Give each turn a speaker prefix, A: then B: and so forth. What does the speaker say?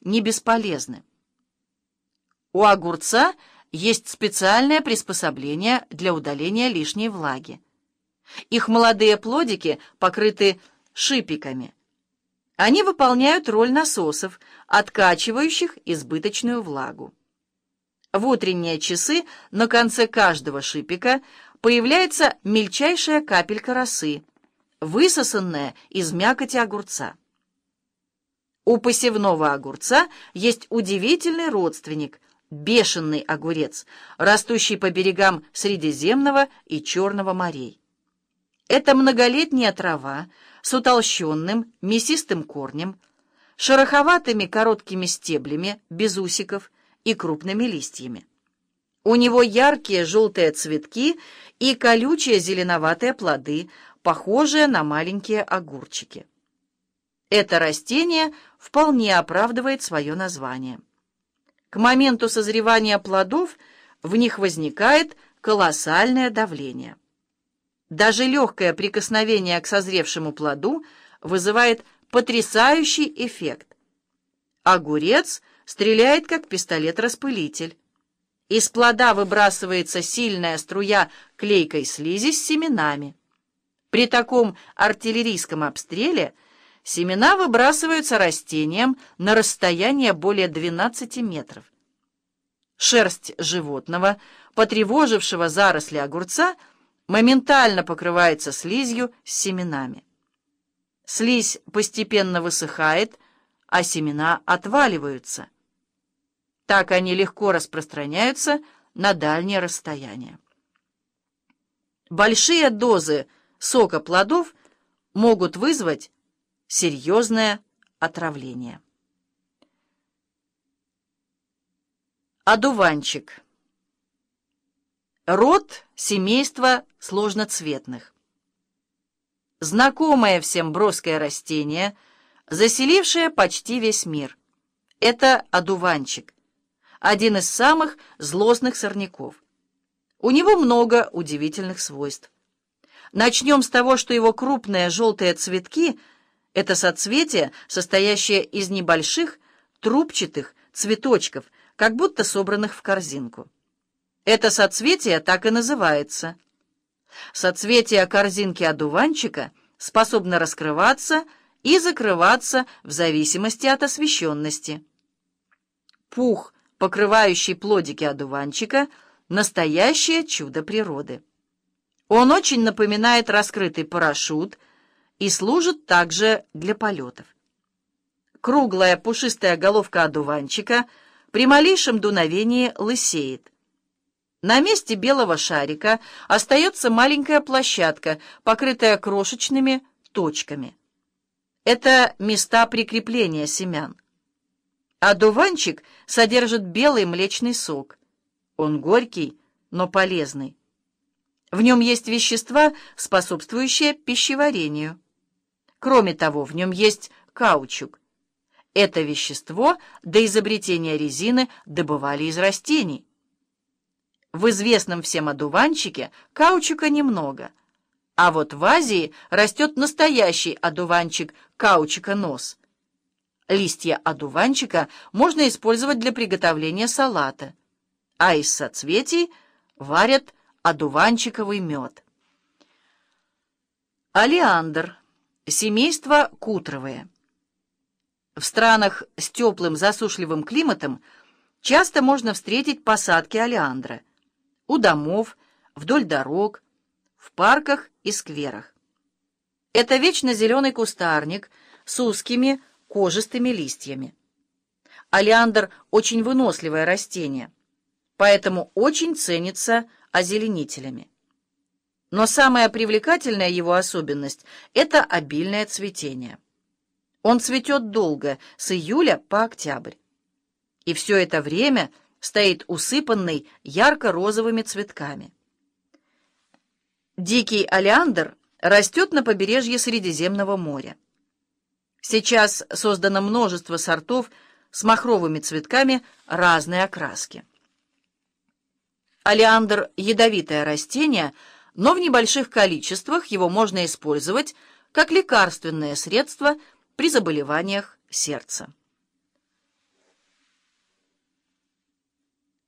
A: не бесполезны. У огурца есть специальное приспособление для удаления лишней влаги. Их молодые плодики покрыты шипиками. Они выполняют роль насосов, откачивающих избыточную влагу. В утренние часы на конце каждого шипика появляется мельчайшая капелька росы, высосанная из мякоти огурца. У посевного огурца есть удивительный родственник – бешеный огурец, растущий по берегам Средиземного и Черного морей. Это многолетняя трава с утолщенным мясистым корнем, шероховатыми короткими стеблями, без усиков и крупными листьями. У него яркие желтые цветки и колючие зеленоватые плоды, похожие на маленькие огурчики. Это растение вполне оправдывает свое название. К моменту созревания плодов в них возникает колоссальное давление. Даже легкое прикосновение к созревшему плоду вызывает потрясающий эффект. Огурец стреляет, как пистолет-распылитель. Из плода выбрасывается сильная струя клейкой слизи с семенами. При таком артиллерийском обстреле семена выбрасываются растением на расстояние более 12 метров. Шерсть животного, потревожившего заросли огурца, моментально покрывается слизью с семенами. Слизь постепенно высыхает, а семена отваливаются. Так они легко распространяются на дальние расстояния. Большие дозы сока плодов могут вызвать серьезное отравление. Одуванчик. Род семейства сложноцветных. Знакомое всем броское растение, заселившее почти весь мир. Это одуванчик, один из самых злостных сорняков. У него много удивительных свойств. Начнем с того, что его крупные желтые цветки — это соцветие, состоящее из небольших трубчатых цветочков, как будто собранных в корзинку. Это соцветие так и называется. Соцветие корзинки одуванчика способно раскрываться и закрываться в зависимости от освещенности. Пух, покрывающий плодики одуванчика, настоящее чудо природы. Он очень напоминает раскрытый парашют и служит также для полетов. Круглая пушистая головка одуванчика при малейшем дуновении лысеет. На месте белого шарика остается маленькая площадка, покрытая крошечными точками. Это места прикрепления семян. Одуванчик содержит белый млечный сок. Он горький, но полезный. В нем есть вещества, способствующие пищеварению. Кроме того, в нем есть каучук. Это вещество до изобретения резины добывали из растений. В известном всем одуванчике каучука немного, а вот в Азии растет настоящий одуванчик каучука-нос. Листья одуванчика можно использовать для приготовления салата, а из соцветий варят одуванчиковый мед. Алиандр. Семейство кутровое. В странах с теплым засушливым климатом часто можно встретить посадки алиандра – у домов, вдоль дорог, в парках и скверах. Это вечно зеленый кустарник с узкими кожистыми листьями. Олеандр очень выносливое растение, поэтому очень ценится озеленителями. Но самая привлекательная его особенность – это обильное цветение. Он цветет долго, с июля по октябрь. И все это время – стоит усыпанный ярко-розовыми цветками. Дикий олеандр растет на побережье Средиземного моря. Сейчас создано множество сортов с махровыми цветками разной окраски. Олеандр – ядовитое растение, но в небольших количествах его можно использовать как лекарственное средство при заболеваниях сердца.